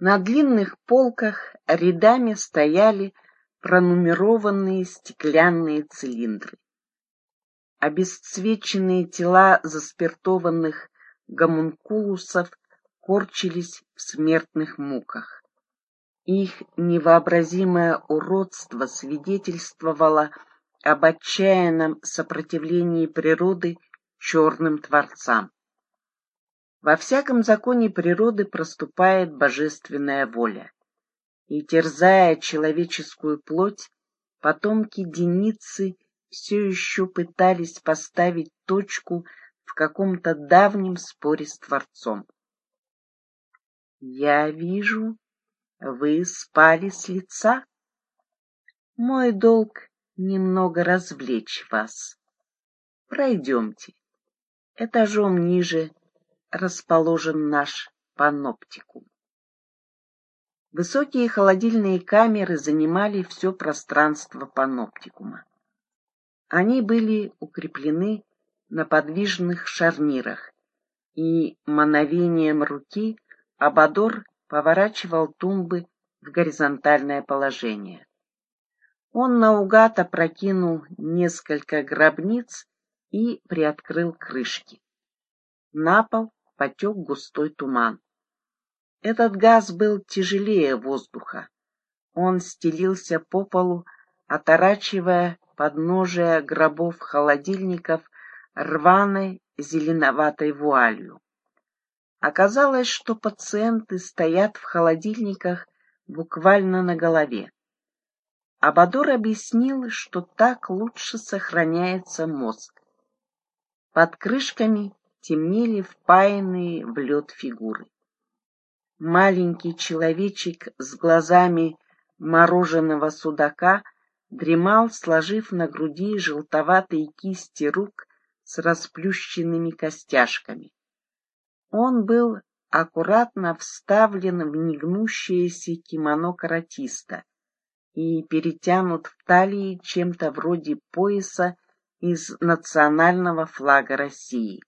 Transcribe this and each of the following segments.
На длинных полках рядами стояли пронумерованные стеклянные цилиндры. Обесцвеченные тела заспиртованных гомункулусов корчились в смертных муках. Их невообразимое уродство свидетельствовало об отчаянном сопротивлении природы черным творцам. Во всяком законе природы проступает божественная воля. И, терзая человеческую плоть, потомки Деницы все еще пытались поставить точку в каком-то давнем споре с Творцом. «Я вижу, вы спали с лица. Мой долг — немного развлечь вас. Пройдемте. Этажом ниже расположен наш паноптикум. Высокие холодильные камеры занимали все пространство паноптикума. Они были укреплены на подвижных шарнирах, и мановением руки Абадор поворачивал тумбы в горизонтальное положение. Он наугад опрокинул несколько гробниц и приоткрыл крышки. На пол потек густой туман. Этот газ был тяжелее воздуха. Он стелился по полу, оторачивая подножия гробов холодильников рваной зеленоватой вуалью. Оказалось, что пациенты стоят в холодильниках буквально на голове. Абадор объяснил, что так лучше сохраняется мозг. Под крышками темнели впаянные в лед фигуры. Маленький человечек с глазами мороженого судака дремал, сложив на груди желтоватые кисти рук с расплющенными костяшками. Он был аккуратно вставлен в негнущееся кимоно каратиста и перетянут в талии чем-то вроде пояса из национального флага России.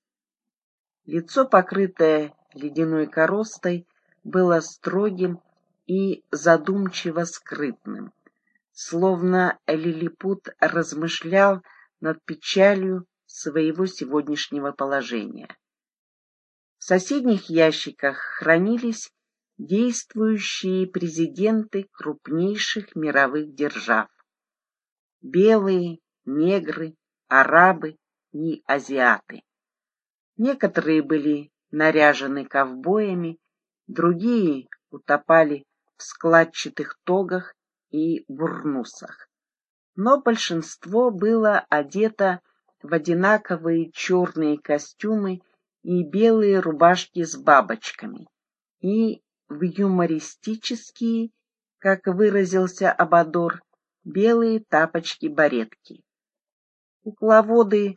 Лицо, покрытое ледяной коростой, было строгим и задумчиво скрытным, словно лилипут размышлял над печалью своего сегодняшнего положения. В соседних ящиках хранились действующие президенты крупнейших мировых держав. Белые, негры, арабы и азиаты. Некоторые были наряжены ковбоями, другие утопали в складчатых тогах и бурнусах. Но большинство было одето в одинаковые черные костюмы и белые рубашки с бабочками, и в юмористические, как выразился Абадор, белые тапочки-баретки. Кукловоды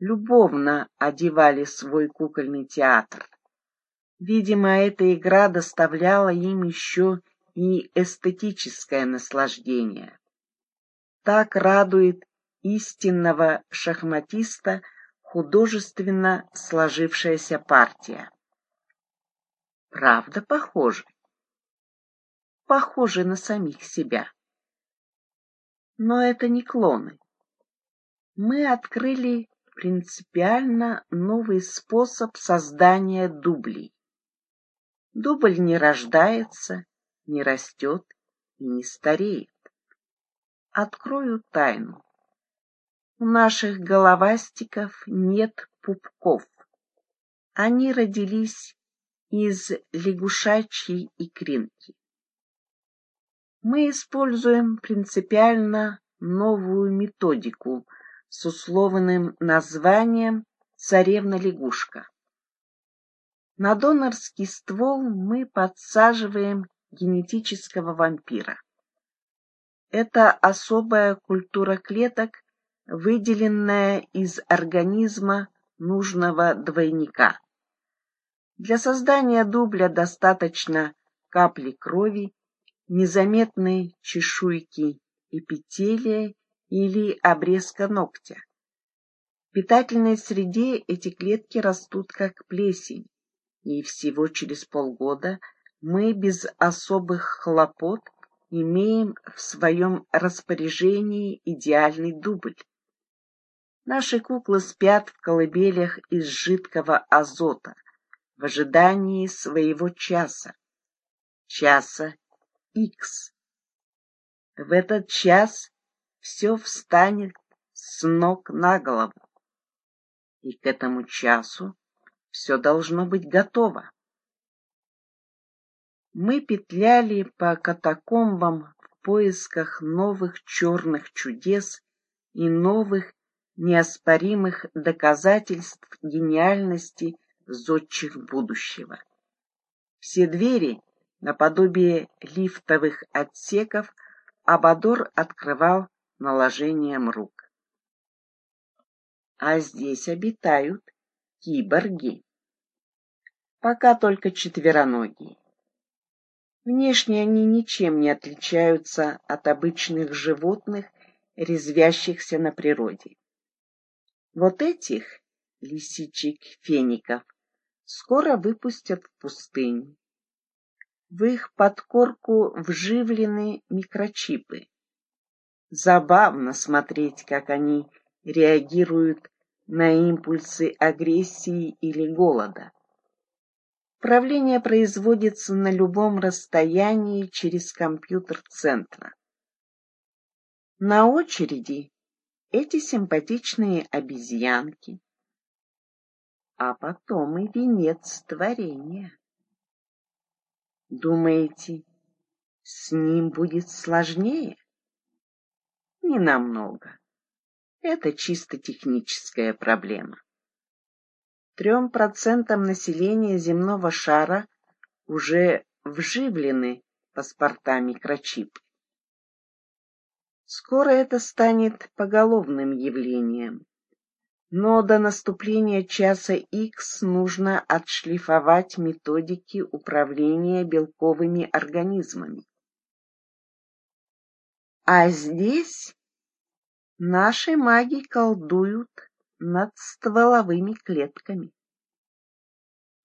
любовно одевали свой кукольный театр. Видимо, эта игра доставляла им еще и эстетическое наслаждение. Так радует истинного шахматиста художественно сложившаяся партия. Правда, похожи. Похожи на самих себя. Но это не клоны. Мы открыли принципиально новый способ создания дублей. Дубль не рождается, не растет и не стареет. Открою тайну. У наших головастиков нет пупков. Они родились из лягушачьей икринки. Мы используем принципиально новую методику – с условным названием «Царевна-лягушка». На донорский ствол мы подсаживаем генетического вампира. Это особая культура клеток, выделенная из организма нужного двойника. Для создания дубля достаточно капли крови, незаметной чешуйки эпителия или обрезка ногтя. В питательной среде эти клетки растут как плесень, и всего через полгода мы без особых хлопот имеем в своем распоряжении идеальный дубль. Наши куклы спят в колыбелях из жидкого азота в ожидании своего часа, часа X. В этот час все встанет с ног на голову, и к этому часу все должно быть готово. Мы петляли по катакомбам в поисках новых черных чудес и новых неоспоримых доказательств гениальности зодчих будущего. Все двери, наподобие лифтовых отсеков, Абадор открывал наложением рук. А здесь обитают киборги. Пока только четвероногие. Внешне они ничем не отличаются от обычных животных, резвящихся на природе. Вот этих лисичек-феников скоро выпустят в пустыню. В их подкорку вживлены микрочипы. Забавно смотреть, как они реагируют на импульсы агрессии или голода. Правление производится на любом расстоянии через компьютер центра. На очереди эти симпатичные обезьянки, а потом и венец творения. Думаете, с ним будет сложнее? Не намного. Это чисто техническая проблема трем процентам населения земного шара уже вживлены паспорта микрочипы. Скоро это станет поголовным явлением. Но до наступления часа X нужно отшлифовать методики управления белковыми организмами. А здесь наши маги колдуют над стволовыми клетками.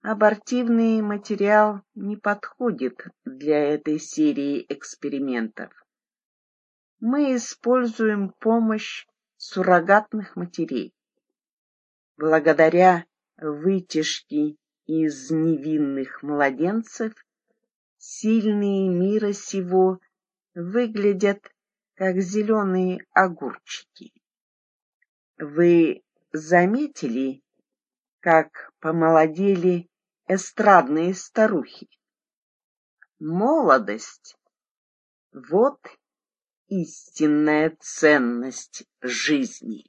Абортивный материал не подходит для этой серии экспериментов. Мы используем помощь суррогатных матерей. Благодаря вытяжке из невинных младенцев сильные мира сего выглядят как зеленые огурчики. Вы заметили, как помолодели эстрадные старухи? Молодость — вот истинная ценность жизни.